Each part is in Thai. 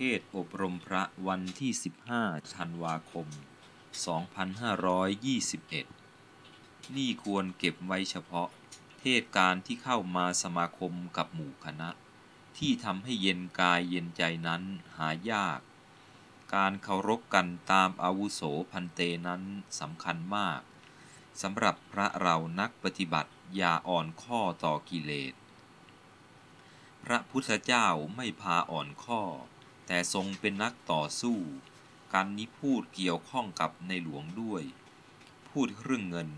ทศอบรมพระวันที่ 15 ธันวาคม 2521 นี่ควรเก็บไว้เฉพาะ เทศการที่เข้ามาสมาคมกับหมู่คณะ ที่ทำให้เย็นกายเย็นใจนั้นหายาก การเคารพกันตามอาวุโสพันเตนั้นสำคัญมากสำหรับพระเรานักปฏิบัติอย่าอ่อนข้อต่อกิเลส พระพุทธเจ้าไม่พาอ่อนข้อ แต่ทรงเป็นนักต่อสู้ การนี้พูดเกี่ยวข้องกับในหลวงด้วย พูดเรื่องเงิน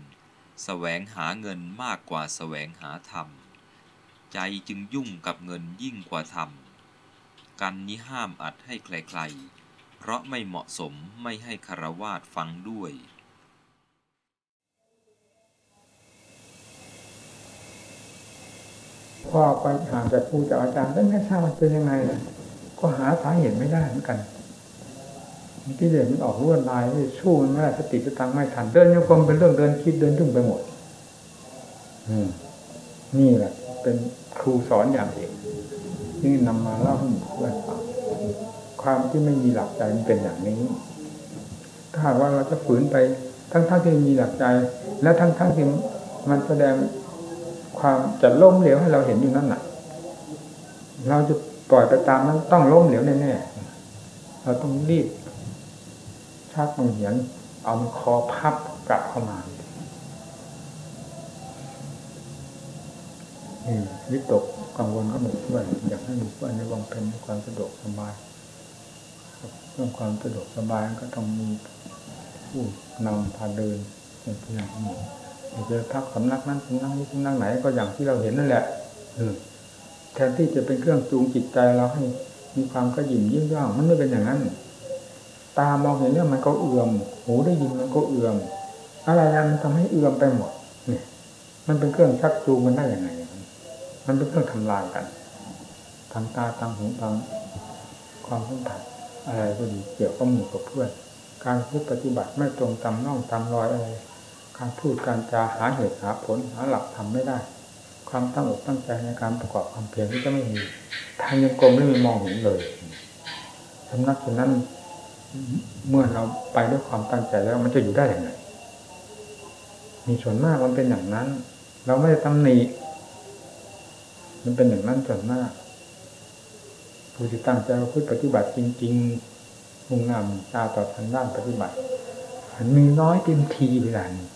แสวงหาเงินมากกว่าแสวงหาธรรม ใจจึงยุ่งกับเงินยิ่งกว่าธรรม กันนี้ห้ามอัดให้ใครๆ เพราะไม่เหมาะสมไม่ให้คารวาสฟังด้วยพ่อไปหาจากครูจากอาจารย์แล้วไม่ทราบมันเป็นยังไงนะ ก็หาสาเหตุไม่ได้เหมือนกันที่เด็กมันออกรวดลายสู้มันไม่ได้สติสตังไม่ทันเดินโยกมเป็นเรื่องเดินคิดเดินยุ่งไปหมด อืม นี่แหละ เป็นครูสอนอย่างเอกนี่นำมาเล่าให้หมู่เพื่อนฟังความที่ไม่มีหลักใจมันเป็นอย่างนี้ ถ้าหากว่าเราจะฝืนไป ทั้งๆทที่มีหลักใจ และทั้งๆทที่มันแสดงความจะล้มเหลวให้เราเห็นอยู่นั่นน่ะเราจะ ปล่อยไปตามนั้นต้องล้มเหลวแน่ๆเราต้องรีบชักมันเหียนเอามันคอพับกลับเข้ามานี่วิตกกังวลก็หมู่เพื่อยากให้มู่เพื่อนในวางเป็นความสะดวกสบายเรื่องความสะดวกสบายก็ต้องมีผู้นำพาเดินเป็นตัวอย่างนี้จะพักสำนักนั้นสำนักนี้สำนักไหนก็อย่างที่เราเห็นนั่นแหละ แทนที่จะเป็นเครื่องจูงจิตใจเราให้ มีความกระยิ่มยิ่งย่องมันไม่เป็นอย่างนั้น ตามองเห็นเรื่องมันก็เอื่อม หูได้ยินมันก็เอื่อม อะไรมันทำให้เอื่อมไปหมดนี่มันเป็นเครื่องชักจูงมันได้อยังไงมันเป็นเครื่องทำลายกันทางตาทางหูทางความสัมผัสอะไรก็ดีเกี่ยวกับหมู่กับเพื่อน การพูดปฏิบัติไม่ตรงตามน่องตามรอยอะไร การพูดการจาหาเหตุหาผลหาหลักทำไม่ได้ ความตั้งอกตั้งใจในการประกอบความเพียรที่จะไม่มีทางยังกลมไม่มีมองเห็นเลยสำนักเช่นนั้นเมื่อเราไปด้วยความตั้งใจแล้วมันจะอยู่ได้อย่างไรมีส่วนมากมันเป็นอย่างนั้น เราไม่ได้ตำหนิมันเป็นอย่างนั้นส่วนมากผู้ที่ตั้งใจพูดปฏิบัติจริง ๆมุ่งงามตาต่อทางด้านปฏิบัติมันมีน้อยเต็มทีเวลานี้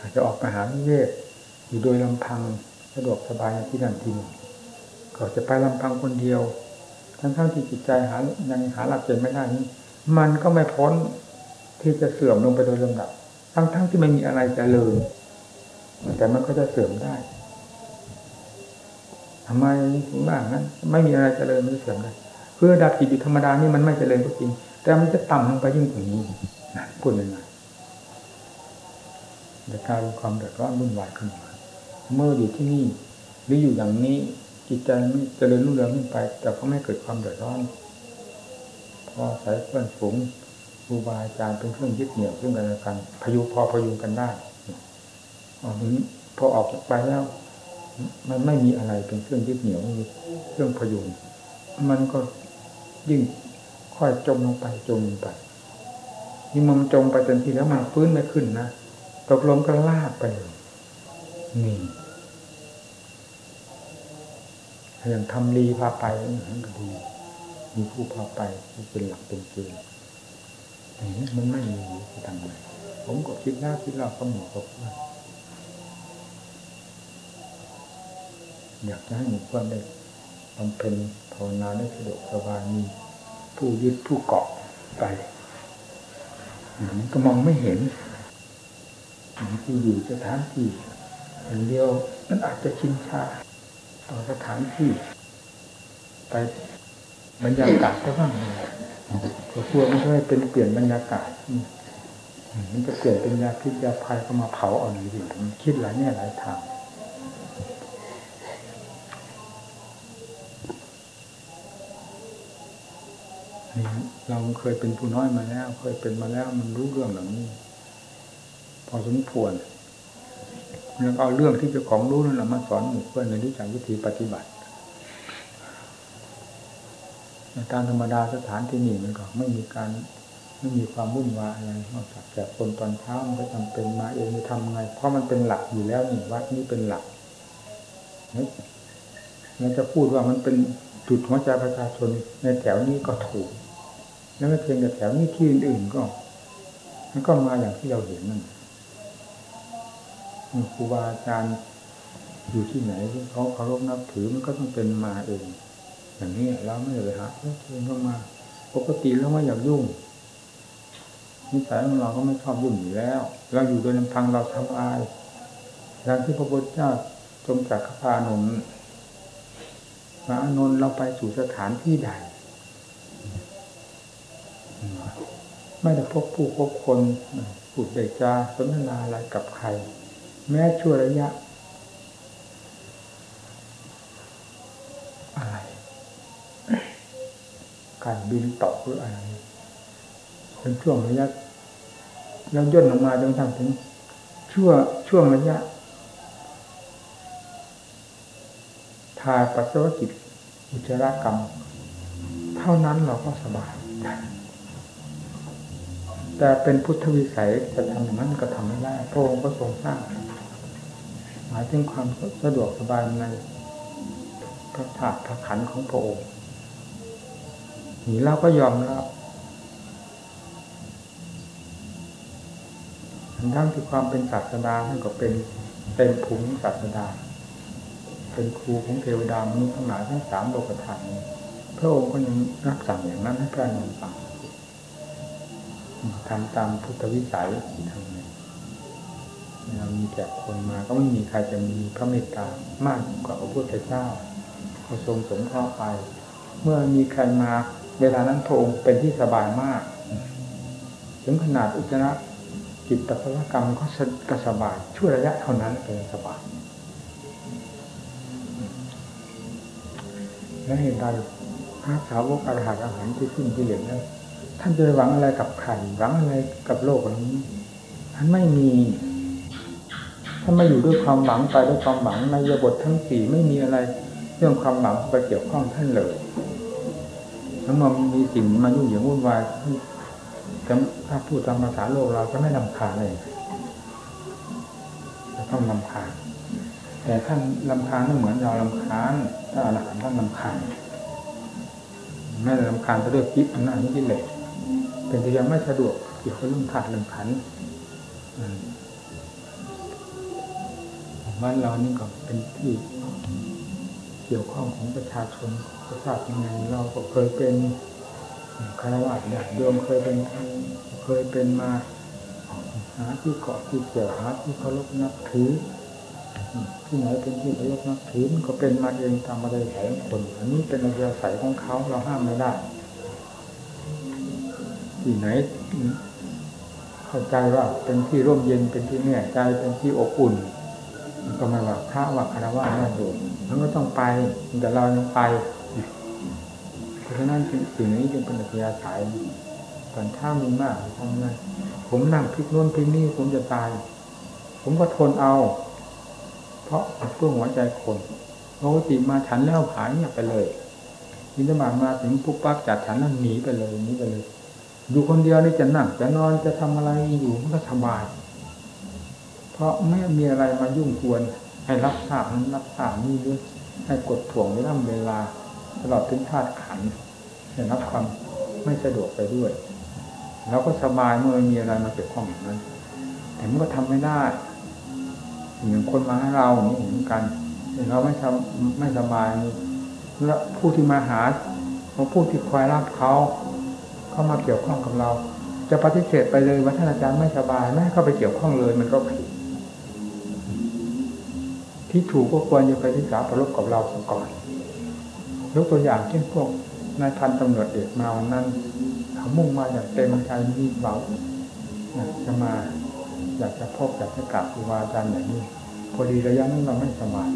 อาจจะออกไปหาวิเวกอยู่โดยลำพังสะดวกสบายที่นั่นที่นี่ก็จะไปลำพังคนเดียว ทั้งๆที่จิตใจหายังหาหลักเกณฑ์ไม่ได้นี้มันก็ไม่พ้นที่จะเสื่อมลงไปโดยลำดับ ทั้งๆที่ไม่มีอะไรจะเลยแต่มันก็จะเสื่อมได้ทำไมถึงบ้างนั้น ไม่มีอะไรเจริญมันจะเสื่อมได้เพื่อดับจิตอยู่ธรรมดานี่มันไม่เจริญก็จริง แต่มันจะต่ำลงไปยิ่งกว่านี้พูดยังไง จะกลายเป็นความเดือดร้อนวุ่นวายขึ้นมาเมื่ออยู่ที่นี่หรืออยู่อย่างนี้จิตใจไม่เจริญรุ่งเรืองขึ้นไป แต่ก็ไม่เกิดความเดือดร้อนพอใส่เพื่อนฝูงครูบาอาจารย์เป็นเครื่องยึดเหนี่ยวซึ่งกันและกันพยุพอพยุงกันได้ออกนี้พอออกไปแล้ว มันไม่มีอะไรเป็นเครื่องยึดเหนี่ยวเครื่องพยุงมันก็ยิ่งค่อยจมลงไปจมลงไปนี่มันจมไปเต็มทีแล้วมันฟื้นไม่ขึ้นนะ ตกลงก็ลากไปนี่อย่างทำรีพาไปนั่นก็ดี มีผู้พาไปเป็นหลักเป็นเกณฑ์มันไม่มีที่ทำไงผมก็คิดหน้าคิดเราก็หมดกับว่าอยากจะให้หมู่เพื่อนได้บำเพ็ญภาวนาได้สะดวกสบายมีผู้ยึดผู้เกาะไปมันก็มองไม่เห็น ที่อยู่สถานที่อย่างเดียวมันอาจจะชินชาต่อสถานที่ ไปบรรยากาศก็บ้างก็กลัวมันจะเป็นเปลี่ยนบรรยากาศมันจะเปลี่ยนเป็นยาพิษยาภัยก็มาเผาอ่อนอยู่มันคิดหลายแง่หลายทางเราเคยเป็นผู้น้อยมาแล้ว เคยเป็นมาแล้วมันรู้เรื่องเหล่านี้ พอสมควรแล้วเอาเรื่องที่เจ้าของรู้นั่นแหละมาสอนหมู่เพื่อนในรู้จักวิธีปฏิบัติตามธรรมดาสถานที่นี่มันก็ไม่มีการไม่มีความวุ่นวายอะไรนอกจากแต่คนตอนเช้ามันก็จำเป็นมาเองจะทำไง เพราะมันเป็นหลักอยู่แล้วนี่วัดนี้เป็นหลักเราจะพูดว่ามันเป็นจุดหัวใจประชาชนในแถวนี้ก็ถูก แล้วไม่เพียงแต่แถวนี้ที่อื่นๆก็ มันก็มาอย่างที่เราเห็นนั่น ครูบาอาจารย์อยู่ที่ไหนเขาเคารพนับถือมันก็ต้องเป็นมาเอง อย่างนี้เราไม่ได้ไปหาเองก็มา ปกติเราไม่อยากยุ่งนิสัยของเราก็ไม่ชอบยุ่งอยู่แล้ว เราอยู่โดยลำพังเราทำอายอย่างที่พระพุทธเจ้าทรงจักรพานมพระอานนท์เราไปสู่สถานที่ใด ไม่ได้พบผู้พบคนพูดเดจาสนทนาอะไรกับใคร แม้ชั่วระยะ อะไร การบินตกหรืออะไรเป็นช่วงระยะ แล้วย่นลงมาจนทำถึง ชั่วช่วงระยะทาปัสสาวะกิจอุจจารกรรม เท่านั้นเราก็สบายแต่เป็นพุทธวิสัยจะทำอย่างนั้นก็ทำไม่ได้พระองค์ก็ทรงสร้าง หมายถึงความสะดวกสบายในพระธาตุพระขันธ์ของพระองค์นี่เราก็ยอมรับทั้งที่ความเป็นศาสดาท่านก็เป็นเต็มภูมิศาสดา เป็นครูของเทวดามนุษย์ทั้งหลายทั้งสามโลกธาตุนี้พระองค์ก็ยังรับสั่งอย่างนั้นให้พระนนท์ฟังทำตามพุทธวิสัยที่ทำ มีแขกคนมาก็ไม่มีใครจะมีพระเมตตามากกว่าพระพุทธเจ้าเขาทรงสงเคราะห์ไป เมื่อมีใครมาเวลานั้นพระองค์เป็นที่สบายมาก ถึงขนาดอุจจาระจิตตภกรรมก็ก็สบายช่วยระยะเท่านั้นเป็นสบายและเหตุใดพระสาวกอรหัตอาหารที่ขึ้นที่เหลือแล้วท่านจะหวังอะไรกับใครหวังอะไรกับโลกนี้ท่านไม่มี ท่านไม่อยู่ด้วยความหวังไปด้วยความหวังในยบททั้งสี่ไม่มีอะไรเรื่องความหวังไปเกี่ยวข้องท่านเลยทั้งมันมีสิ่งมายุ่งเหยิงวุ่นวายถ้าพูดตามภาษาโลกเราก็ไม่ลำคาญเลยจะต้องลำคาญแต่ท่านลำคาญไม่เหมือนเราลำคาญถ้าอรหันต์ท่านลำคาญไม่ได้ลำคาญไปด้วยคิดอำนาจนี้กิเลสเป็นแต่ยังไม่สะดวกเกี่ยวกับเรื่องขาดเรื่องขัน บ้านเรานี่ก็เป็นที่เกี่ยวข้องของประชาชนประชาชนยังไงเราก็เคยเป็นคารวะเนี่ยโยมเคยเป็นเคยเป็นมาหาที่เกาะที่เกี่ยวหาที่เคารพนับถือที่ไหนเป็นที่เคารพนับถือมันก็เป็นมาเองตามมาเลยสายคนอันนี้เป็นอัธยาศัยของเขาเราห้ามไม่ได้ที่ไหนเข้าใจว่าเป็นที่ร่มเย็นเป็นที่แน่ยใจเป็นที่อบอุ่น ก็ไม่ว่าพระว่าคารวะน่าดูมันก็ต้องไปแต่เรายังไปเพราะฉะนั้นสิ่งนี้จึงเป็นอัธยาศัยตอนถ้ามีมากทำไงผมนั่งพลิกโน้นพลิกนี่ผมจะตาย ผมก็ทนเอา เพราะเพื่อหัวใจคนปกติมาฉันแล้วหายเงียบไปเลยนิสมามาถึงปุ๊บปั๊บจัดฉันนั่นหนีไปเลยหนีไปเลย อยู่คนเดียวนี่จะนั่งจะนอนจะทำอะไรอยู่มันก็สบาย ราะไม่มีอะไรมายุ่งกวนให้รับทราบนั้นรับทราบนี่ด้วยให้กดถ่วงเวลาเวลาตลอดถึงธาตุขันจะรับความไม่สะดวกไปด้วย แล้วก็สบายเมื่อมีอะไรมาเกี่ยวข้องอย่างนั้น แต่มันก็ทำไม่ได้อย่างคนมาให้เรานี่เหมือนกันเราไม่ทำไม่สบายแล้วผู้ที่มาหาผู้ที่คอยรับเขาเข้ามาเกี่ยวข้องกับเรา จะปฏิเสธไปเลยว่าท่านอาจารย์ไม่สบายไม่ให้เข้าไปเกี่ยวข้องเลย มันก็ผิด ที่ถูกก็ควรจะไปที่สาประลบกับเราก่อนยกตัวอย่างเช่นพวกนายพันตำรวจเอกมาวันนั้นเขามุ่งมาอย่างเต็มใจมีเบาจะมาอยากจะพบอยากจะกราบครูบาอาจารย์อย่างนี้ พอดีระยะนั้นเราไม่สบาย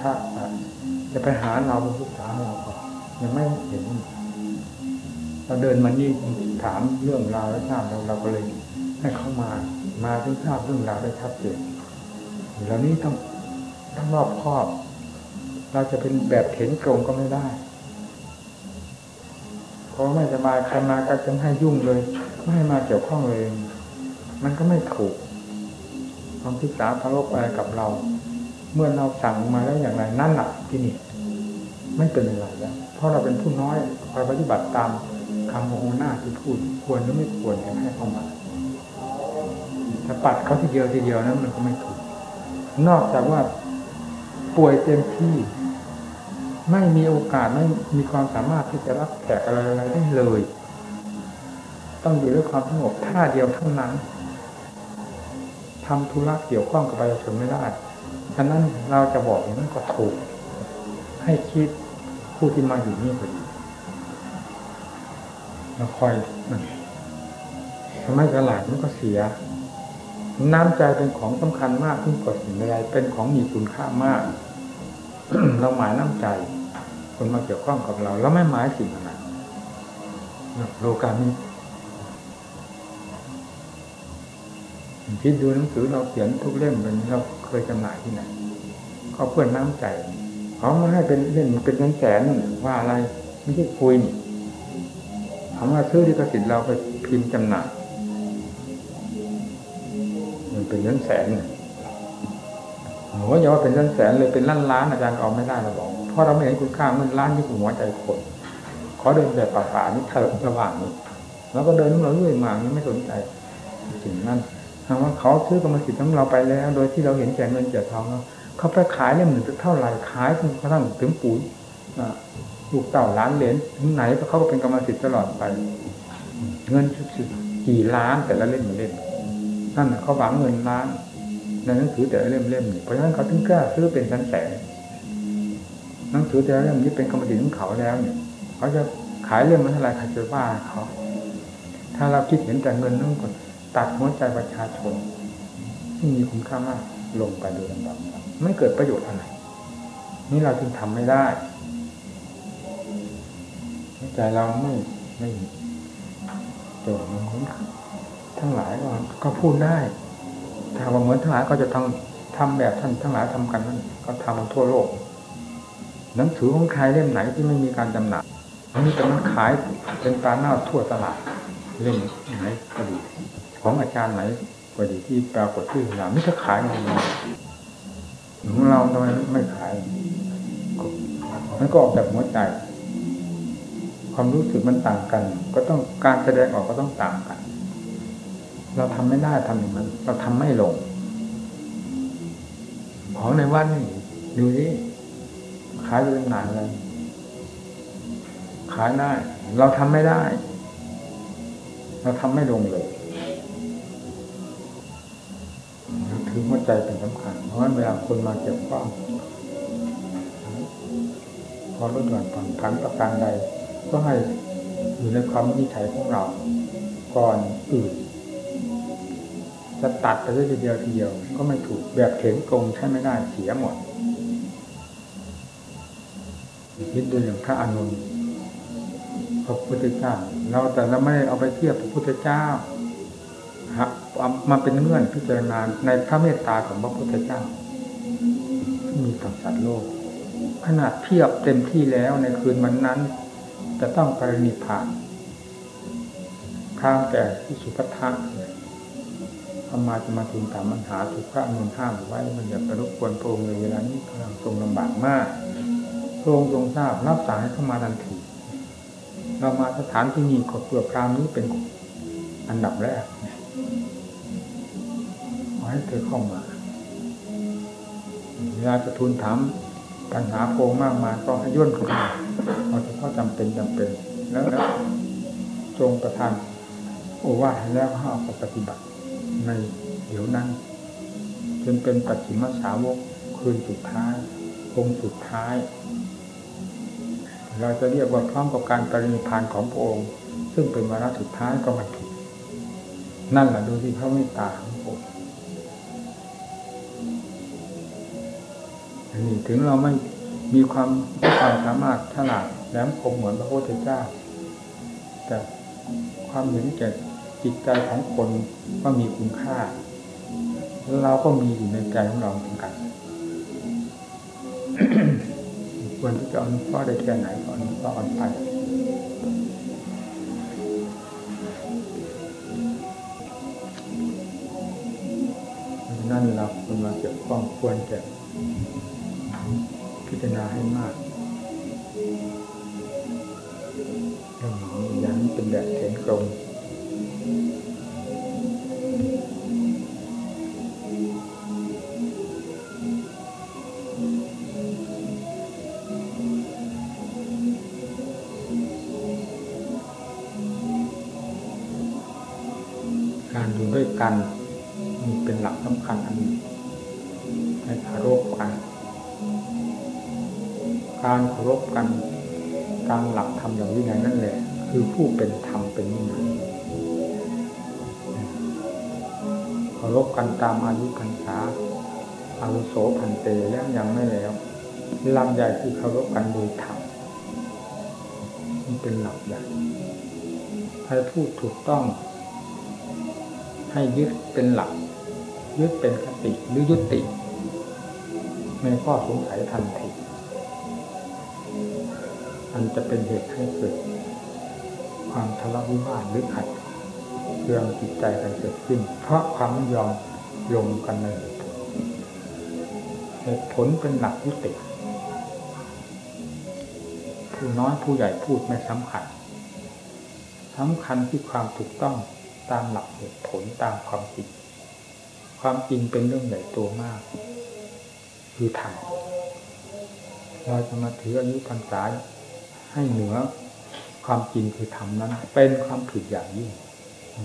ถ้าจะไปหาเราเป็นผู้ษาเราก็ยังไม่เห็นเราเดินมานี่ถามเรื่องราวและทราบเราเราก็เลยให้เขามา มาเพื่อทราบเรื่องราวได้ชัดเจน เหล่านี้ต้องต้องรอบครอบ เราจะเป็นแบบเห็นตรงก็ไม่ได้พอไม่สบายใครมาก็จะให้ยุ่งเลย ไม่ให้มาเกี่ยวข้องเลย มันก็ไม่ถูกความศึกษาพารกอะไรกับเรา เมื่อเราสั่งมาแล้วอย่างไรนั่นแหละที่นี่ ไม่เป็นอะไรแล้วเพราะเราเป็นผู้น้อยคอยปฏิบัติตามคำของหัวหน้าที่พูด ควรหรือไม่ควรให้เข้ามาถ้าปัดเขาทีเดียวทีเดียวนั้นมันก็ไม่ถูก นอกจากว่าป่วยเต็มที่ ไม่มีโอกาสไม่มีความสามารถที่จะรับแขกอะไรอะไรได้เลย ต้องอยู่ด้วยความสงบท่าเดียวเท่านั้นทำธุระเกี่ยวข้องกับประชาชนไม่ได้ฉะนั้นเราจะบอกอย่างนั้นก็ถูก ให้คิดผู้ที่มาอยู่นี่พอดีเราคอยทำไมกระหลาดมันก็เสีย น้ำใจเป็นของสำคัญมากยิ่งกว่าสิ่งใดเป็นของมีคุณค่ามาก เราหมายน้ำใจ คนมาเกี่ยวข้องกับเรา แล้วไม่หมายสิ่งอะไรโลกานี้คิดดูหนังสือเราเขียนทุกเล่มเป็นเราเคยจำหน่ายที่ไหนเขาเพื่อนน้ำใจเขามาให้เป็นเล่นเป็นเงินแสนว่าอะไรไม่ใช่คุยนี่เขามาซื้อดิกสิทธิ์เราไปพิมพ์จำหน่ายมัน เป็นเงินแสนโอ้ยอย่าว่าเป็นเงินแสนเลยเป็นล้านล้านอาจารย์เอาไม่ได้เราบอกเพราะเราไม่เห็นคุณค่าเงินล้านที่หัวใจคนขอเดินแบบป่าๆนี่เถอะระหว่างนี้แล้วก็เดินเราเรื่อยมานี่ไม่สนใจสิ่งนั้นถามว่าเขาซื้อกรรมสิทธิ์ของเราไปแล้ว โดยที่เราเห็นแก่เงินแก่ทองแล้วเขาไปขายเนี่ยหมื่นเท่าไหร่ขายจนกระทั่งถึงปุ๋ยลูกเต่าล้านเหรียญถึงไหนเขาก็เป็นกรรมสิทธิ์ตลอดไป เงินกี่ล้านแต่ละเล่มมาเล่ม นั่นเขาหวังเงินล้านในหนังสือแต่เล่มเล่มเพราะฉะนั้นเขาถึงกล้าซื้อเป็นแสนแสนหนังสือแต่เล่มนี้เป็นกรรมสิทธิ์ของเขาแล้วเนี่ยเขาจะขายเล่มมันเท่าไรใครจะว่าเขา ถ้าเราคิดเห็นแต่เงินนั่นก็ตัดหัวใจประชาชนที่มีคุณค่ามากลงไปโดยลำดับไม่เกิดประโยชน์อะไรนี่เราจึงทำไม่ได้ใจเราไม่ไม่ตัวมันคน ทั้งหลายก็พูดได้ถ้าว่าเหมือนทั้งหลายก็จะทำทำแบบท่านทั้งหลายทำกันนั่นก็ทำทั่วโลก หนังสือของใครเล่มไหนที่ไม่มีการจำหน่ายมีแต่มันขายเป็นตาหน้าทั่วตลาดเล่มไหนก็ดีของอาจารย์ไหนก็ดีที่ปรากฏที่สยามไม่จะขายมันของเราทำไมไม่ขายมันก็ออกจากหัวใจ ความรู้สึกมันต่างกัน ก็ต้องการแสดงออกก็ต้องต่างกัน เราทำไม่ได้ทำอย่างนั้นเราทำไม่ลง ของในวัดนี่ดูนี่ขายเป็นหนาเลยขายได้ เราทำไม่ได้ เราทำไม่ลงเลยถือหัวใจเป็นสำคัญ เพราะว่าเวลาคนมาเกี่ยวข้องพอลดหย่อนผ่อนผันประการใด ก็ให้อยู่ในความวิจัยของเรา ก่อนอื่น จะตัดไปได้ทีเดียวทีเดียว ก็ไม่ถูกแบบเข็นกงใช้ไม่ได้เสียหมดคิดดูอย่างพระอนุนพระพุทธเจ้าเราแต่เราไม่เอาไปเทียบพระพุทธเจ้ามาเป็นเงื่อนพิจารณาในพระเมตตาของพระพุทธเจ้าที่มีต่อสัตว์โลก ขนาดเทียบเต็มที่แล้วในคืนวันนั้น จะต้องปรินิพพานข้ามแก่ที่สุภัทะ ทำมาจะมาถึงถามปัญหาถูกพระนุนห้ามไว้มันอย่าไปรบกวนพระองค์ในเวลานี้กำลังทรงลำบากมากพระองค์ทรงทราบรับสั่งให้เข้ามาทันทีเรามาสถานที่นี้ขอเปลือกพรามนี้เป็นอันดับแรกขอให้เธอเข้ามาเวลาจะทูลถามปัญหาโพงมากมายก็ให้ย่นเข้ามาเอาเฉพาะจำเป็นจำเป็น แล้วจงประทานโอวาทแล้วให้เอาไปปฏิบัติ ในเดี๋ยวนั้นจนเป็นปัจฉิมสาวกคืนสุดท้ายองค์สุดท้าย เราจะเรียกว่าพร้อมกับการปรินิพานของพระองค์ ซึ่งเป็นวาระสุดท้ายก็ไม่ผิดนั่นแหละดูที่พระเมตตาของพระองค์นนี้ถึงเราไม่มีความความสามารถฉลาดแหลมคมเหมือนพระพุทธเจ้าแต่ความเห็นแก่ จิตใจของคนก็มีคุณค่าเราก็มีอยู่ในใจของเราเหมือนกันควรที่จะอนุเคราะห์ได้แค่ไหนก็อนุเคราะห์กันไปนั่นเราควรมาเกี่ยวข้องควรจะพิจารณาให้มากเรื่องนี้ย่างเป็นแดบแสงตรง ผู้เป็นธรรมเป็นวินัยเคารพกันตามอายุพรรษาอาวุโสพันเตแล้วยังไม่แล้วลำใหญ่คือเคารพกันโดยธรรมมันเป็นหลักใหญ่ให้พูดถูกต้อง ให้ยึดเป็นหลัก ยึดเป็นคติหรือยุติในข้อสงสัยทันทีอันจะเป็นเหตุให้เกิด ความทะเลาะวิวาทหรือขัดเรื่องจิตใจกันเกิดขึ้น เพราะความไม่ยอมลงกันในเหตุผลเหตุผลเป็นหลักยุติผู้น้อยผู้ใหญ่พูดไม่สำคัญสำคัญที่ความถูกต้องตามหลักเหตุผลตามความจริง ความจริงเป็นเรื่องใหญ่โตมาก คือธรรมเราจะมาถืออายุพรรษาให้เหนือ ความจริงคือธรรมนั้น เป็นความผิดอย่างยิ่ง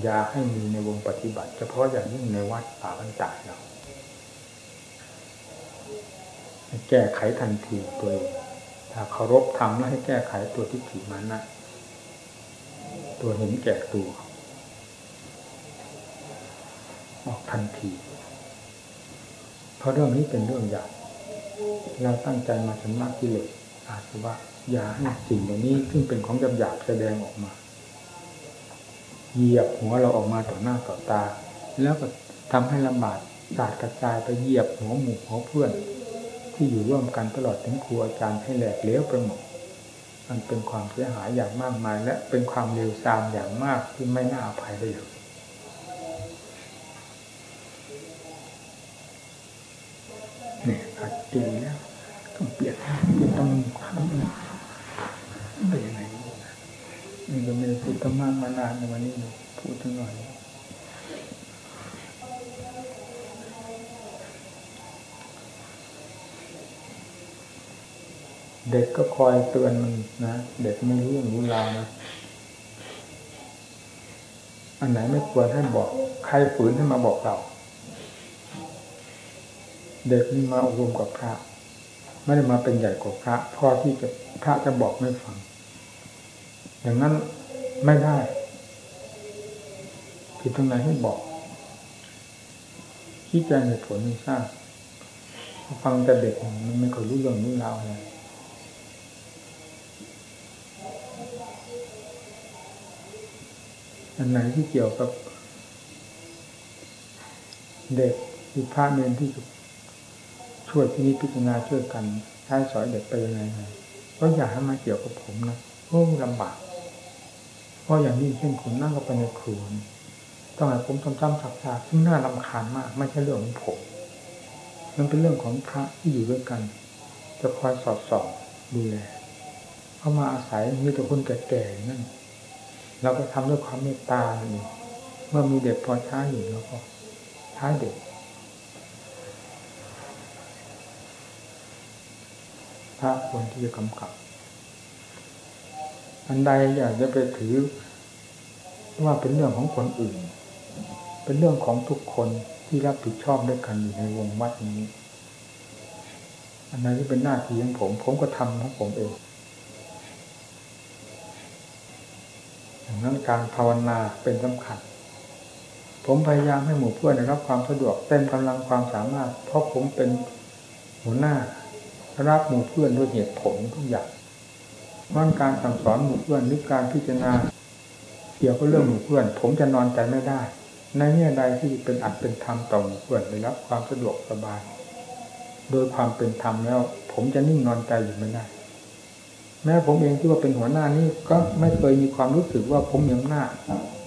อย่าให้มีในวงปฏิบัติ เฉพาะอย่างยิ่งในวัดป่าบรรดาเราแก้ไขทันทีตัวเองถ้าเคารพธรรมแล้วให้แก้ไขตัวที่ผิดมานะตัวเห็นแก่ตัว ออกทันที เพราะเรื่องนี้เป็นเรื่องใหญ่เราตั้งใจมาชำระกิเลสอาจจะว่า อย่าให้สิ่งเหล่านี้ซึ่งเป็นของหยาบหยาบแสดงออกมา เหยียบหัวเราออกมาต่อหน้าต่อตา แล้วก็ทำให้ลำบากสาดกระจายไปเหยียบหัวหมู่หัวเพื่อน ที่อยู่ร่วมกันตลอดถึงครูอาจารย์ให้แหลกเลี้ยวไปหมดมันเป็นความเสียหายอย่างมากมาย และเป็นความเลวทรามอย่างมากที่ไม่น่าอภัยได้เลยเนี่ยขัดตีแล้วต้องเปลี่ยนต้องทำ ไปยังไงนี่ก็ไม่ได้พูดธรรมะมานานในวันนี้พูดทั้งหน่อยเด็กก็คอยเตือนมันนะเด็กไม่รู้เรื่องรู้ราวนะอันไหนไม่ควรให้บอก ใครฝืนให้มาบอกเรา เด็กนี่มาอบรมกับพระ ไม่ได้มาเป็นใหญ่กว่าพระพอที่จะพระจะบอกไม่ฟัง อย่างนั้นไม่ได้ ผิดตรงไหนให้บอกชี้แจงเหตุผลไม่ทราบฟังแต่เด็กมันไม่เคยรู้เรื่องรู้ราวอะไรอันไหนที่เกี่ยวกับ เด็กหรือพระเนรที่ช่วยที่นี้พิจารณาช่วยกันใช้สอยเด็กไปยังไงก็อย่าให้มาเกี่ยวกับผมนะโอ้ลำบาก ราะอย่างนี้เช่นคุณนั่งเข้าไปในครัวต้องให้ผมทำๆสักๆซึ่งน่ารำคาญมาก ไม่ใช่เรื่องของผม มันเป็นเรื่องของพระที่อยู่ด้วยกัน จะคอยสอดส่องดูแลเข้ามาอาศัยมีแต่คนแก่ๆนั่นเราก็ทำด้วยความเมตตาเลยเมื่อมีเด็กพอช้อยู่แล้วก็ใช้เด็กพระควรที่จะกำกับ อันใดอยากจะไปถือว่าเป็นเรื่องของคนอื่น เป็นเรื่องของทุกคนที่รับผิดชอบด้วยกันอยู่ในวงวัดนี้ อันนั้นที่เป็นหน้าที่ของผม ผมก็ทำของผมเองดังนั้นการภาวนาเป็นสำคัญ ผมพยายามให้หมู่เพื่อนได้รับความสะดวกเต็มกำลังความสามารถ เพราะผมเป็นหัวหน้ารับหมู่เพื่อนด้วยเหตุผลทุกอย่าง ว่าการสั่งสอนหมู่เพื่อนหรือการพิจารณาเกี่ยวกับเรื่องหมู่เพื่อน ผมจะนอนใจไม่ได้ ในแง่ใดที่เป็นอัดเป็นธรรมต่อหมู่เพื่อนได้รับความสะดวกสบาย โดยความเป็นธรรมแล้ว ผมจะนิ่งนอนใจอยู่ไม่ได้ แม้ผมเองที่ว่าเป็นหัวหน้านี่ก็ไม่เคยมีความรู้สึกว่าผมมีอำนาจ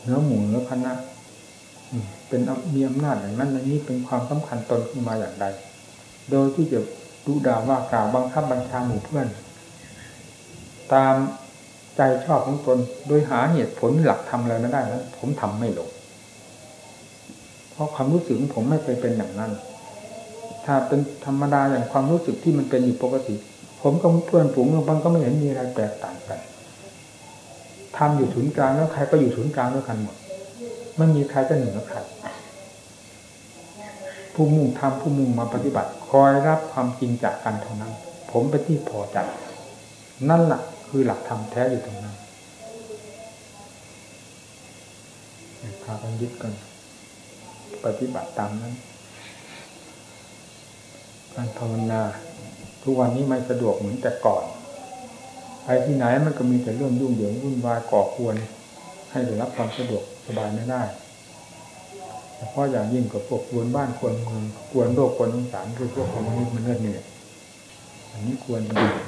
เหนือหมู่เหนือคณะเป็นมีอำนาจอย่างนั้นอย่างนี้เป็นความสำคัญตนขึ้นมาอย่างใด โดยที่จะดูด่าว่ากล่าวบังคับบัญชาหมู่เพื่อน ตามใจชอบของตน โดยหาเหตุผลหลักทำอะไรไม่ได้แล้วผมทำไม่ลง เพราะความรู้สึกของผมไม่เคยเป็นอย่างนั้น ถ้าเป็นธรรมดาอย่างความรู้สึกที่มันเป็นอยู่ปกติ ผมกับเพื่อนฝูงบางก็ไม่เห็นมีอะไรแตกต่างกันทำอยู่ศูนย์กลางแล้วใครก็อยู่ศูนย์กลางด้วยกันหมดไม่มีใครจะเหนือใครผู้มุ่งทำผู้มุ่งมาปฏิบัติ คอยรับความจริงจากกันเท่านั้น ผมไปที่พอใจนั่นแหละ คือหลักธรรมแท้อยู่ตรงนั้นพากันยึดกัน ปฏิบัติตามนั้น การภาวนา ทุกวันนี้ไม่สะดวกเหมือนแต่ก่อนไปที่ไหนมันก็มีแต่เรื่องยุ่งเหยิงวุ่นวายก่อควร ให้ได้รับความสะดวกสบายไม่ได้เฉพาะอย่างยิ่งกับพวกกวนบ้านควรเมืองกวนโลกกวนสงสารคือพวกคอมมิวนิสต์มันเลือดเนี่ยอันนี้ควร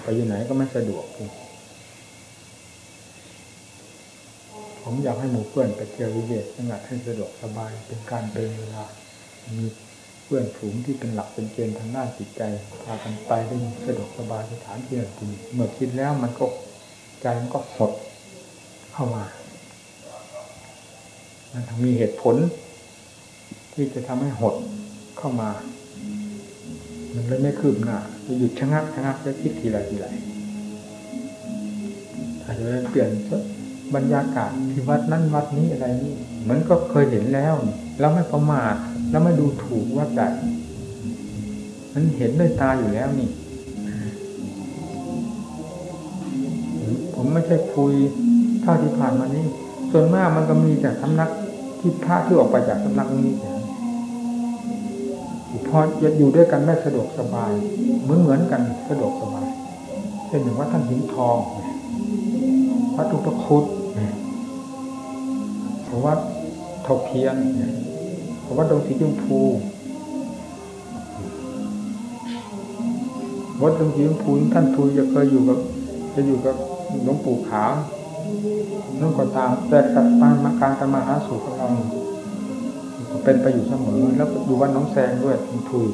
ไปอยู่ไหนก็ไม่สะดวก ผมอยากให้หมู่เพื่อนไปเที่ยววิเวกสงัดให้สะดวกสบายเป็นการเป็นเวลา มีเพื่อนฝูงที่เป็นหลักเป็นเกณฑ์ทางด้านจิตใจพากันไปได้สะดวกสบายสถานที่ต่างเมื่อคิดแล้วมันก็ใจมันก็หดเข้ามา มันมีเหตุผล ที่จะทำให้หดเข้ามา มันเลยไม่คืบหน้าจะหยุดชะงักชะงักจะคิดทีไรทีไรถ้าจะเปลี่ยน บรรยากาศที่วัดนั้นวัดนี้อะไรนี่มันก็เคยเห็นแล้วแล้วไม่ประมาทแล้วไม่ดูถูกว่าแต่มันเห็นด้วยตาอยู่แล้วนี่ ผมไม่ใช่คุยเท่าที่ผ่านมานี้ส่วนมากมันก็มีแต่สำนักที่พระที่ออกไปจากสำนักนี้แต่พอจะอยู่ด้วยกันไม่สะดวกสบาย เหมือนเหมือนกันสะดวกสบายเช่นอย่างว่าท่านหินทอง วัดอุปคุตเพราะว่าเท่าเพียนเพราะว่าดงสีชมพูวัดดงสีชมพูท่านทุยจะเคยอยู่กับจะอยู่กับหลวงปู่ขาวนั่นก็ตามแต่กับปานมาการการมาหาสู่ของเราเป็นไปอยู่เสมอแล้วอยู่วัดน้องแซงด้วยท่านทุย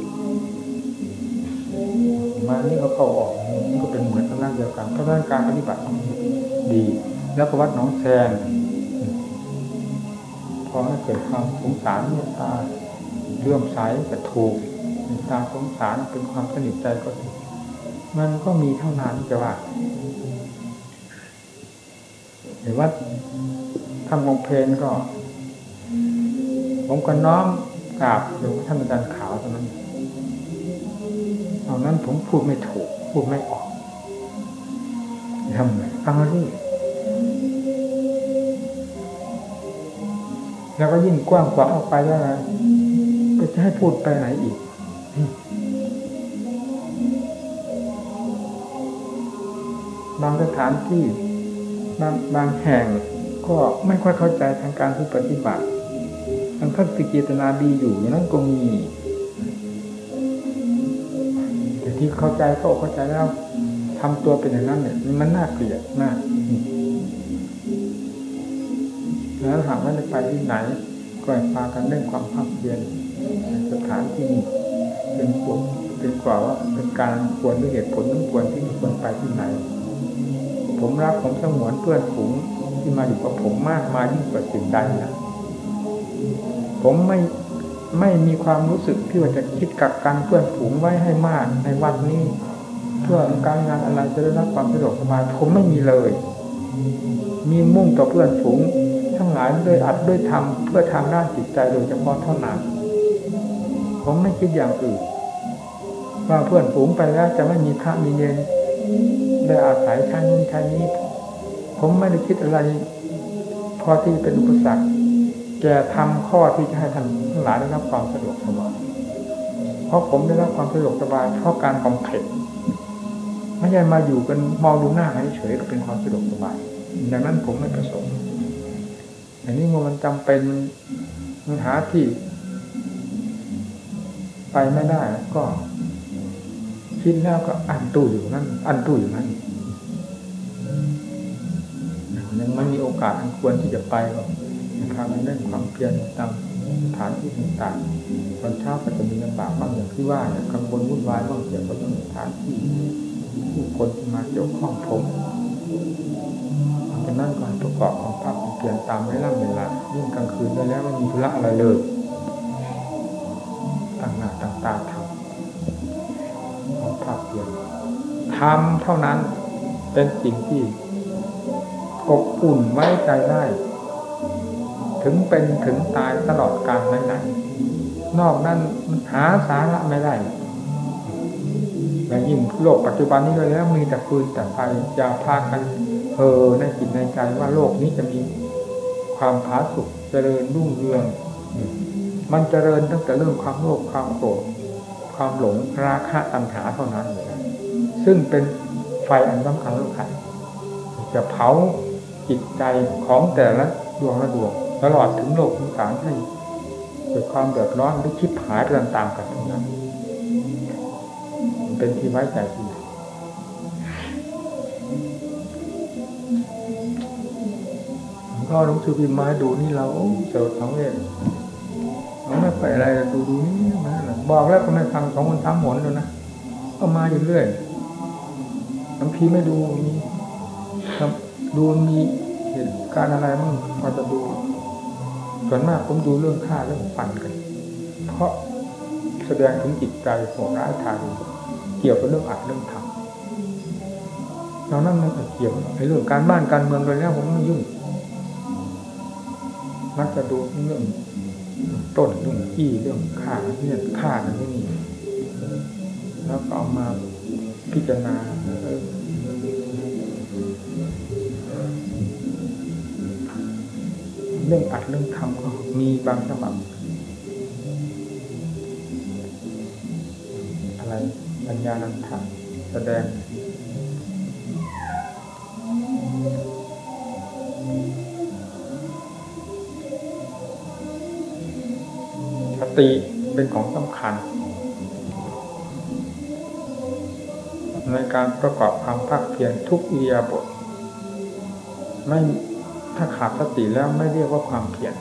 มานี่ก็เข้าออกนี่ก็เป็นเหมือนกันนั่งเดียวกันเพราะด้านการปฏิบัติ ดี แล้วก็วัดน้องแซงพอให้เกิดความสงสารเมตตาเลื่อมใสแต่ถูกเมตตาสงสารเป็นความสนิทใจก็ถูกมันก็มีเท่านั้นจะว่าเห็นว่าทำองเพนก็ ผมก็น้อมกราบหลวงท่านอาจารย์ขาวตอนนั้นตอนนั้นผมพูดไม่ถูก พูดไม่ออกทำไงฟังดิ แล้วก็ยิ่งกว้างขวางออกไปแล้วนะก็จะให้พูดไปไหนอีก บางสถานที่บางบางแห่งก็ไม่ค่อยเข้าใจทางการปฏิบัติทางท่านติเจตนาดีอยู่อย่างนั้นก็มี แต่ที่เข้าใจก็เข้าใจแล้วทำตัวเป็นอย่างนั้นเนี่ยมันน่าเกลียดมาก แล้วหากว่าจะไปที่ไหนก็พากันเรื่องความภาคเพียรสถานที่เป็นควรเป็นกว่าว่าเป็นการควรด้วยเหตุผลต้องควรที่ควรไปที่ไหน ผมรักผมสงวนเพื่อนฝูงที่มาอยู่กับผมมากมายิ่งกว่าสิ่งใดนะผมไม่ไม่มีความรู้สึกที่ว่าจะคิดกักกันเพื่อนฝูงไว้ให้มากในวันนี้เพื่อการงานอะไรจะได้รับความสะดวกสบายผมไม่มีเลย มีมุ่งต่อเพื่อนฝูง ทั้งหลายด้วยอัดด้วยทำเพื่อทางด้านจิตใจโดยเฉพาะเท่านั้นผมไม่คิดอย่างอื่นว่าเพื่อนฝูงไปแล้วจะไม่มีพระมีเนรได้อาศัยชานู้นชานี้ ผมไม่ได้คิดอะไร พอที่เป็นอุปสรรคแกทำข้อที่จะให้ท่านทั้งหลายได้รับความสะดวกสบายเพราะผมได้รับความสะดวกสบายเพราะการบำเพ็ญไม่ใช่มาอยู่กันมองดูหน้าเฉยก็เป็นความสะดวกสบายดังนั้นผมไม่ประสงค์ อันนี้มันจำเป็นมันหาที่ ไปไม่ได้ ก็คิดแล้วก็อันตู้อยู่นั่น อันตู้อยู่นั่นยังไม่มีโอกาสอันควรที่จะไปก็พากันเล่นความเพียรตามสถานที่ต่างๆตอนเช้าก็จะมีลำบากบ้างอย่างที่ว่าเนี่ยกังวลวุ่นวายบ้างเกี่ยวกับเรื่องสถานที่ผู้คนที่มาเกี่ยวข้องผมฉะนั้นก่อนประกอบของภาพ ปลี่ยนตามเวลาเวลายิ่งกลางคืนไปแล้วไม่มีธุระอะไรเลยต่างหน้าต่างตาทำภาพเปลี่ยนทำเท่านั้นเป็นสิ่งที่อบอุ่นไว้ใจได้ถึงเป็นถึงตายตลอดกาลไหนๆนอกนั้นหาสาระไม่ได้และยิ่งโลกปัจจุบันนี้ก็แล้วมีแต่ฟืนแต่ไฟอย่าพากันเฮอในจิตในใจว่าโลกนี้จะมี ความผาสุกเจริญรุ่งเรือง มันเจริญตั้งแต่เรื่องความโลภความโกรธความหลงราคะตัณหาเท่านั้นเลยซึ่งเป็นไฟอันสำคัญสำคัญจะเผาจิตใจของแต่ละดวงละดวงตลอดถึงโลกสงสารให้เกิดความเดือดร้อนหรือคิดหายไปตามๆกันทั้งนั้น เป็นที่ไว้ใจ ที่ก็หลวงสือพิมพ์มาดูนี่เราเสิร์ฟทั้งเวทเราไม่ไปอะไรดูดูนี่นะบอกแล้วก็ไม่ฟังสองคนสามหนแล้วนะก็มาอยู่เรื่อยบางทีไม่ดูมีดูมีเหตุการณ์อะไรมั่งพอจะดู ส่วนมากผมดูเรื่องฆ่าเรื่องฟันกัน เพราะแสดงถึงจิตใจโหดร้ายทารุณเกี่ยวกับเรื่องอัดเรื่องทำเรานั่นมันเกี่ยวในเรื่องการบ้านการเมืองโดยแล้วผมไม่ยุ่ง มักจะดูเรื่องต้นเรื่องขี้เรื่องฆ่าเนี่ยฆ่ากันที่นี่แล้วก็เอามาพิจารณาเรื่องอัดเรื่องทำก็มีบางฉบับอะไรปัญญานันทะแสดง ติเป็นของสำคัญ ในการประกอบความภาคเพียรทุกอิยาบถไม่ถ้าขาดสติแล้วไม่เรียกว่าความเพียร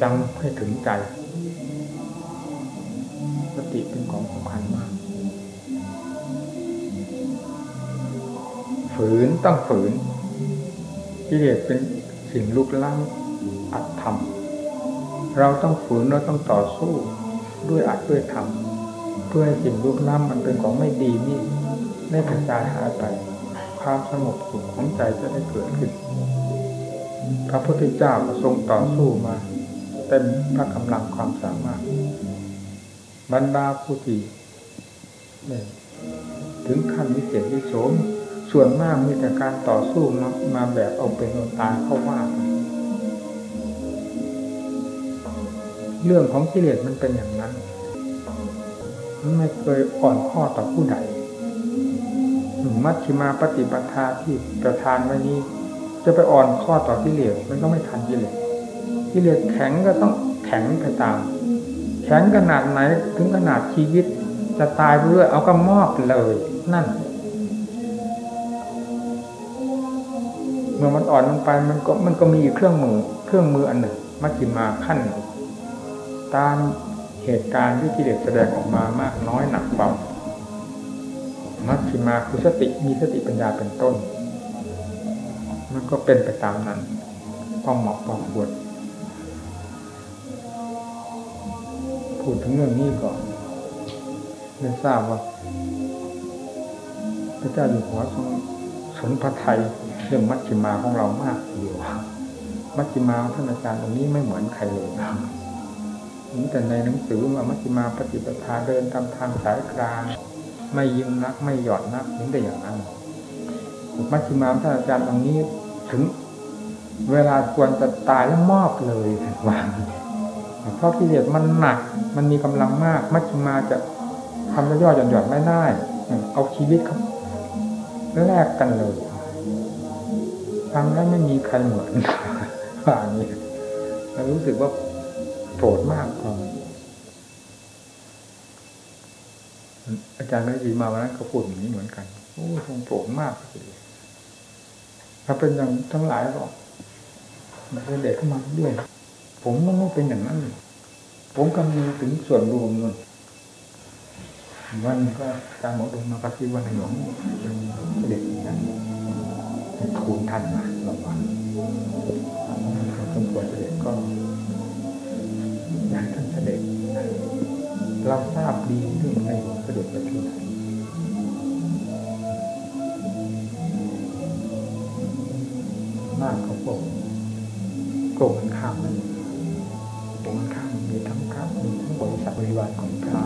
จำให้ถึงใจ สติเป็นของสำคัญมาก ฝืนต้องฝืนกิเลสเป็นสิ่งลุกล้ำอัดทำ เราต้องฝืนเราต้องต่อสู้ด้วยอัดด้วยทำเพื่อให้สิ่งลุกล้ำมันเป็นของไม่ดีนี่ได้กระจายหายไป ความสงบสุขของใจจะได้เกิดขึ้น พระพุทธเจ้าทรงต่อสู้มา เต็มพระกำลังความสามารถ บรรดาผู้ที่ถึงขั้นวิเศษวิโสมส่วนมากมีแต่การต่อสู้มามาแบบเอาเป็นเอาตายเข้าว่า เรื่องของกิเลสมันเป็นอย่างนั้น มันไม่เคยอ่อนข้อต่อผู้ใด มัชฌิมาปฏิปทาที่ประทานไว้นี้ จะไปอ่อนข้อต่อกิเลสมันก็ไม่ทันกิเลส กิเลสแข็งก็ต้องแข็งไปตาม แข็งขนาดไหนถึงขนาดชีวิต จะตายไปด้วยเอาก็มอบเลย นั่น เมื่อมันอ่อนลงไปมันก็มันก็มีเครื่องมือ เครื่องมืออันหนึ่งมัชฌิมาขั้น ตามเหตุการณ์ที่กิเลสแสดงออกมามากน้อยหนักเบามัชฌิมาคือสติมีสติปัญญาเป็นต้น มันก็เป็นไปตามนั้นพอเหมาะพอควรพูดถึงเรื่องนี้ก่อนเรียนทราบว่า พระเจ้าอยู่หัวทรงสนพระไทยเรื่องมัชฌิมาของเรามากอยู่มัชฌิมาท่านอาจารย์ตรงนี้ไม่เหมือนใครเลย นี่แต่ในหนังสือว่ามัชฌิมาปฏิปทาเดินตามทางสายกลาง ไม่ยิงนักไม่หยอดนักถึงแต่อย่างนั้นมัชฌิมาท่านอาจารย์ตรงนี้ถึง เวลาควรจะตายแล้วมอบเลยวางเพราะกิเลสมันหนัก มันมีกำลังมาก มัชฌิมาจะทำย่อหย่อนหย่อนไม่ได้ เอาชีวิตครับแลกกันเลยฟังแล้วไม่มีใครเหมือนว่าอย่างนี้รู้สึกว่า โกรธมากเลยอาจารย์ไม่ดีมาวันนั้นก็พูดอย่างนี้เหมือนกันโอ้ทรงโปร่งมากเลยถ้าเป็นอย่างทั้งหลายก็มันเด็กเข้ามาเรื่อยผมมันไม่เป็นอย่างนั้น ผมกำลังถึงส่วนรวมนู่นวันก็ตามหมอดูมากระซิบว่าในหลวงเด็กนั้นทูลท่านมาระวังสมควรเด็จก็ เราทราบดีเรื่องในหลวงเสด็จไปที่ไหนมากเขาบอกโกงกันข้ามมันโกงข้ามมีทั้งข้ามมีทั้งบริษัทบริวารของพระ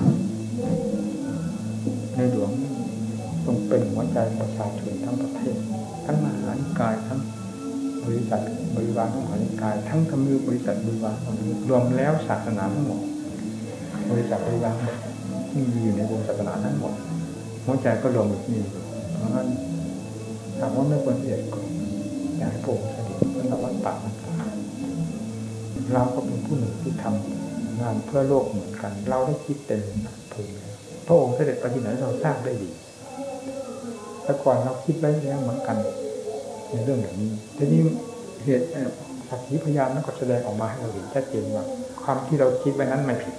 ในหลวงทรงเป็นหัวใจประชาชนทั้งประเทศ ทั้งมหานิกายทั้งบริษัทบริวารของมหานิกาย ทั้งธรรมยุบริษัทบริวารของรวมแล้วศาสนาทั้งหมด บริษัทบริวารที่มีอยู่ในวงศาสนาทั้งหมดหัวใจก็รวมอยู่ที่นี่เพราะฉะนั้นถามว่าไม่ควรเอียดก็อยากให้พระองค์เสด็จสำหรับวัดป่ามันเราก็เป็นผู้หนึ่งที่ทำงานเพื่อโลกเหมือนกัน เราได้คิดเต็มภูมิพระองค์เสด็จไปที่ไหนเราทราบได้ดีแต่ก่อนเราคิดไว้แล้วเหมือนกัน ในเรื่องแบบนี้ทีนี้เหตุสักขีพยานนั้นก็แสดงออกมาให้เราเห็นชัดเจนว่าความที่เราคิดไว้นั้นไม่ผิด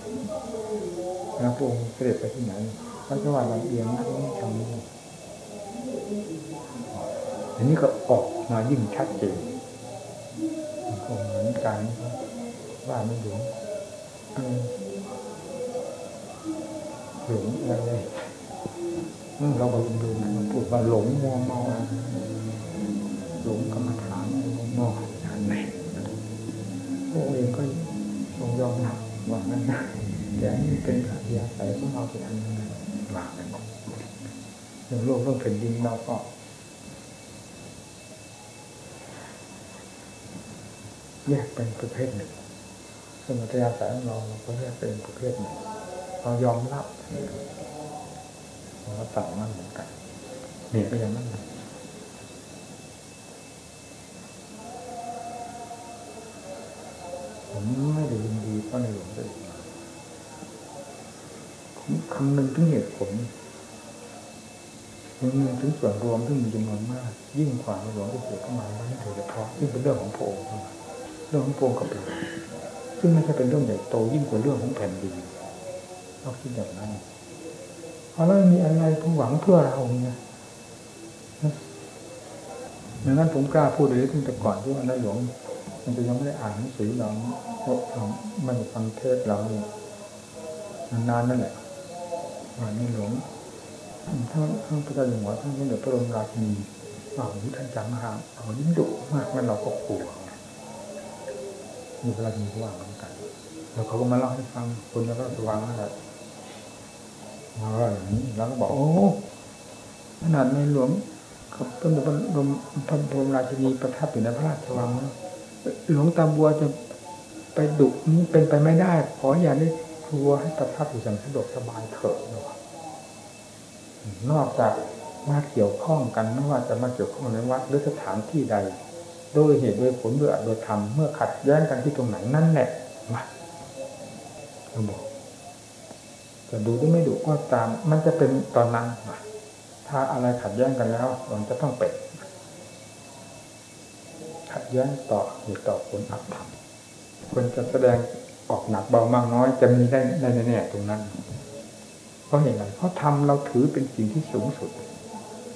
นะพระองค์เสด็จไปที่ไหนพระเจ้าว่าเราเอียงนี่ทำนี้อันนี้ก็ออกมายิ่งชัดเจนคงเหมือนกันว่าไม่หลงหลงอะไรเราบอกดูมันพูดว่าหลงมัวเมาหลงกรรมฐานมัวเมาอันไหนพระองค์เองก็ทรงยอมรับว่านั่นแต่นี่เป็น อาญาใส่ของเราเป็นอันนั้นว่ากันเรื่องโลกเรื่องแผ่นดินเราก็แยกเป็นประเภทหนึ่งสมรรถยาสายของเราเราก็แยกเป็นประเภทหนึ่งเรายอมรับเราต่างมันเหมือนกันเนี่ยก็ยังนั่นผมไม่ได้ยินดีเพราะในหลวงเสด็จมาผม คำนึงถึงเหตุผลคำนึงถึงส่วนรวมที่มีจำนวนมาก ยิ่งกว่าในหลวงที่เกิดขึ้นมาไม่โดยเฉพาะซึ่งเป็นเรื่องของโพรงเรื่องของโพรงกับเราซึ่งไม่ใช่เป็นเรื่องใหญ่โตยิ่งกว่าเรื่องของแผ่นดินเราคิดอย่างนั้นเพราะเรามีอะไรผู้หวังเพื่อเราเนี่ยดังนั้นผมกล้าพูดเลยตั้งแต่ก่อนที่ว่าในหลวงมันจะยังไม่ได้อ่านหนังสือเราเพราะเราไม่ได้ฟังเทศเราเนี่ยนานนั่นแหละ วันนี้หลวงท่านท่านพระเจ้าอยู่หัวท่านสมเด็จพระบรมราชินีว่าหูท่านจำห่างเอายิ่งดุมากมันเราก็กลัวมีพระราชินีว่าเหมือนกัน แล้วเขาก็มาเล่าให้ฟังคนแล้วก็ระวังนั่นและมาว่าอย่างนี้แล้วก็บอกโอ้ขนาดในหลวงกับพระบรมพระบรมราชินีประทับอยู่ในพระราชวังหลวงตาบัวจะไปดุนี้เป็นไปไม่ได้ ขออย่าได้ กลัวให้ประทับอยู่อย่างสะดวกสบายเถิดนอกจากมาเกี่ยวข้องกันไม่ว่าจะมาเกี่ยวข้องในวัดหรือสถานที่ใด โดยเหตุโดยผลโดยโดยธรรมเมื่อขัดแย้งกันที่ตรงไหนนั่นแหละว่าเราบอกจะดูหรือไม่ดูก็ตาม มันจะเป็นตอนนั้นถ้าอะไรขัดแย้งกันแล้ว มันจะต้องเป็นขัดแย้งต่อเหตุต่อผลอัตธรรมคนจะแสดง ออกหนักเบามากน้อย จะมีได้ในแน่ๆตรงนั้น เพราะเหตุไรเพราะธรรมเราถือเป็นสิ่งที่สูงสุด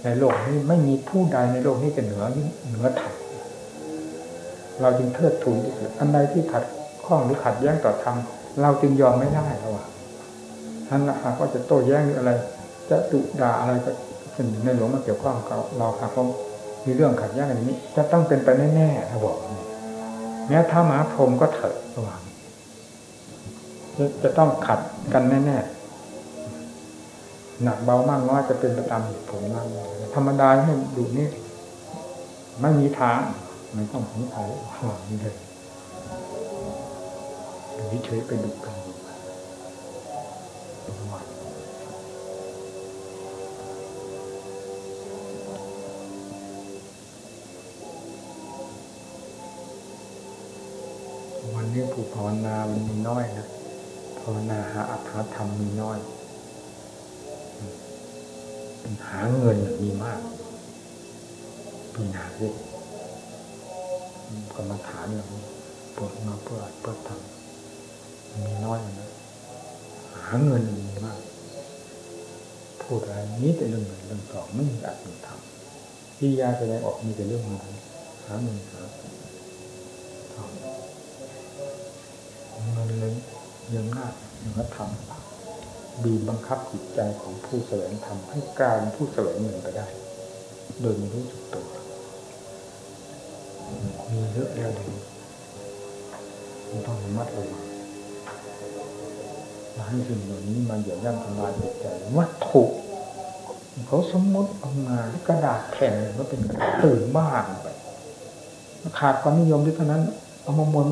ในโลกนี้ไม่มีผู้ใดในโลกนี้จะเหนือเหนือธรรมเราจึงเทิดทูนที่สุดอันใดที่ขัดข้องหรือขัดแย้งต่อธรรมเราจึงยอมไม่ได้แล้วอะท่านหากว่าจะโต้แย้งหรืออะไร จะดุด่าอะไรก็เป็นในหลวงมาเกี่ยวข้องกับเราหากว่ามีเรื่องขัดแย้งอย่างนี้ จะต้องเป็นไปแน่ๆนะบอกแม้ถ้ามาพรมก็เถิดระวัง จะต้องขัดกันแน่ๆหนักเบามากน้อยจะเป็นไปตามเหตุผลนั้นธรรมดาให้ดูนี่ไม่มีทางไม่ต้องสงสัยว่านี่เลยวิเฉยไปดูกันวันนี้ผู้ภาวนามันมีน้อยนะ ภาวนาหาอัตถธรรมมีน้อย หาเงินมีมากปีนาเยกรรมฐานเราปวดมาเพื่อเพื่อทำมีน้อยนะหาเงินมีมากพูดอะไรนี้แต่เรื่องเงินเรื่องทองไม่มีอะไรทำที่ยาแสดงออกมีแต่เรื่องเงินหาเงินหาทองเงินเลย ยังหน้ายังกทำบีบบังคับจิตใจของผู้แสวงธรรมให้กลายเป็นผู้แสวงเงินไปได้ โดยไม่รู้สึกตัวมีเยอะแล้วเดี๋ยวมันต้องระมัดระวังอย่าให้สิ่งเหล่านี้มาเหยียบย่ำทำลายจิตใจวัตถุเขาสมมติเอามากระดาษแผ่นก็เป็นกระดาษตื่นบ้านไปขาดความนิยมด้วยเท่านั้น เอามามวน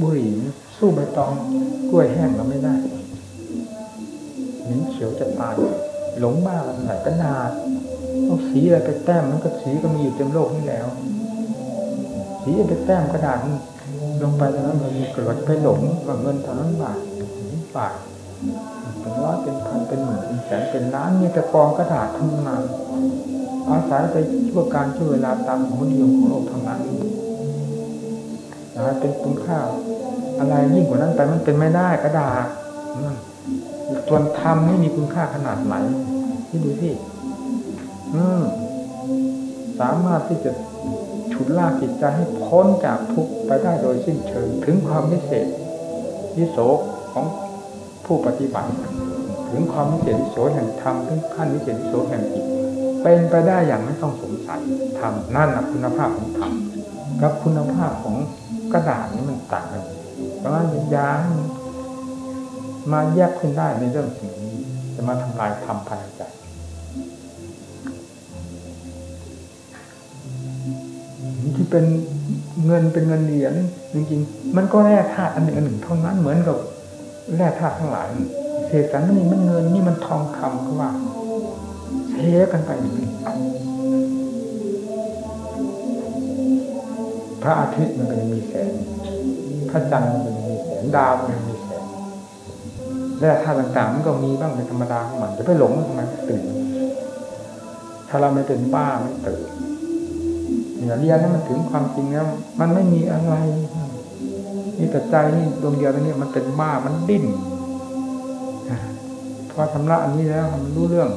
บุหรี่สู้ใบตองกล้วยแห้งเราไม่ได้หนิ้นเขียวจะตายหลงบ้ากันไหนกระดาเอาสีอะไรไปแต้มมันก็สีก็มีอยู่เต็มโลกนี่แล้ว สีไปแต้มกระดาษลงไปตอนนั้นมันมีเกิดไปหลงว่าเงินเท่านั้นบาทบาทเป็นร้อยเป็นพันเป็นหมื่นเป็นแสนเป็นล้านมีแต่กองกระดาษทั้งนั้นอาศัยไปชั่วการชั่วเวลาตามของนิยมของโลกทั้งนั้น นะเป็นคุณค่า อะไรยิ่งกว่านั้นไปมันเป็นไม่ได้กระดาษส่วนธรรมนี่มีคุณค่าขนาดไหนที่ดูสิอืมสามารถที่จะฉุดลากจิตใจให้พ้นจากทุกข์ไปได้โดยสิ้นเชิง ถึงความวิเศษวิโสของผู้ปฏิบัติ ถึงความวิเศษวิโสแห่งธรรมถึงขั้นวิเศษวิโสแห่งจิตเป็นไปได้อย่างไม่ต้องสงสัยธรรมนั่นนะคุณภาพของธรรมกับคุณภาพของ กระดาษนี้มันต่างกันเพราะว่าวิญญาณมาแยกขึ้นได้ในเรื่องสิ่งนี้จะมาทำลายธรรมภายในใจที่เป็นเงินเป็นเงินเหรียญจริงๆ มันก็แร่ธาตุอันหนึ่งอันหนึ่งเท่านั้นเหมือนกับแร่ธาตุทั้งหลายเศษสันนี่มันเงินนี่มันทองคำก็ว่าเทกันไปอย่างนี้ พระอาทิตย์มันก็ยังมีแสง พระจันทร์มันมีแสงดาวมันมีแสงแร่ธาตุต่างๆมันก็มีบ้างเป็นธรรมดาของมันจะไปหลงทำไมตื่นถ้าเราไม่เป็นบ้าไม่ตื่นเนี่ยเรียนให้มันถึงความจริงแล้วมันไม่มีอะไรนี่แต่ใจนี่ดวงเดียวนี้มันเป็นบ้ามันดิ้นพอชำระอันนี้แล้วมันรู้เรื่อง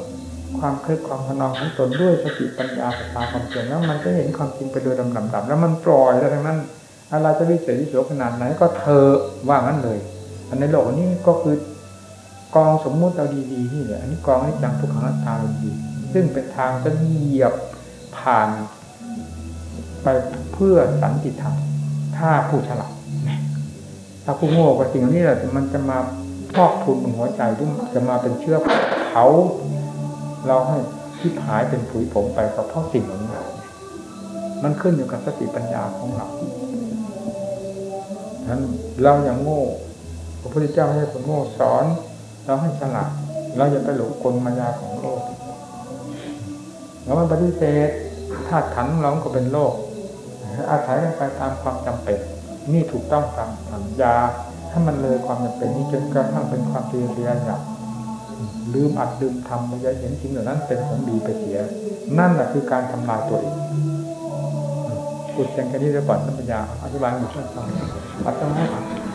ความเคลื่อนความพนองของตนด้วยสติปัญญาปัญญาความเพียรแล้วมันก็เห็นความจริงไปโดยลำดับๆแล้วมันปล่อยแล้วทั้งนั้นอะไรจะวิเศษวิโสขนาดไหนก็เธอว่างั้นเลย อันในโลกนี้ก็คือกองสมมุติเราดีๆนี่แหละอันนี้กองนี้จังทุกขังนัตตาดีซึ่งเป็นทางจะเหยียบผ่านไปเพื่อสันติธรรมถ้าผู้ฉลาดถ้าผู้โง่กับสิ่งนี้แหละมันจะมาพอกทุนบนหัวใจหรือจะมาเป็นเชื้อเผา เราให้ที่หายเป็นผุยผงไปก็เพราะสิ่งเหล่านี้มันขึ้นอยู่กับสติปัญญาของเราฉะนั้นเราอย่างโง่พระพุทธเจ้าไม่ให้คนโง่สอน เราให้ฉลาด เราอย่าไปหลงกลมายาของโลกแล้วมันปฏิเสธธาตุขันธ์เราก็เป็นโลก อาศัยกันไปตามความจำเป็น นี่ถูกต้องตามสัญญาถ้ามันเลยความจำเป็นนี้จนกระทั่งเป็นความเสียเสียหยับ ลืมอัดลืมทำไปยัยเห็นจริงเหล่านั้น เป็นของดีไปเสีย นั่นแหละคือการทำลายตัวเองพูดเพียงแค่นี้จะก่อนท่านปัญญาอธิบายให้ท่านฟังอัตมา